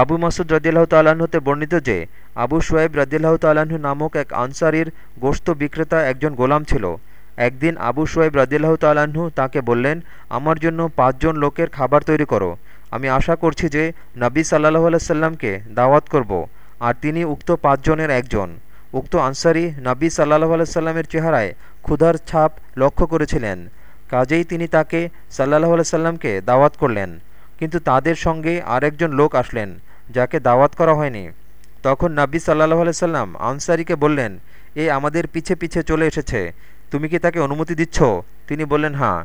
আবু মাসুদ রদিল্লাহ তাল্লাহ্ন হতে বর্ণিত যে, আবু সোয়েব রদিল্লাহ তাল্লাহ্ন নামক এক আনসারির গোশত বিক্রেতা একজন গোলাম ছিল। একদিন আবু সোয়েব রদিল্লাহ তাল্লাহ্ন তাকে বললেন, আমার জন্য পাঁচজন লোকের খাবার তৈরি করো। আমি আশা করছি যে নবী সাল্লাহ আলাইসাল্লামকে দাওয়াত করব, আর তিনি উক্ত পাঁচজনের একজন। উক্ত আনসারি নবী সাল্লাহ আলাইসাল্লামের চেহারায় ক্ষুধার ছাপ লক্ষ্য করেছিলেন। কাজেই তিনি তাকে সাল্লাহ আলাইসাল্লামকে দাওয়াত করলেন। কিন্তু তাদের সঙ্গে আরেকজন লোক আসলেন, যাকে দাওয়াত করা হয়নি। তখন নাব্বি সাল্লাহ আলাইসাল্লাম আনসারিকে বললেন, এ আমাদের পিছে পিছে চলে এসেছে। তুমি কি তাকে অনুমতি দিচ্ছ? তিনি বললেন হাঁ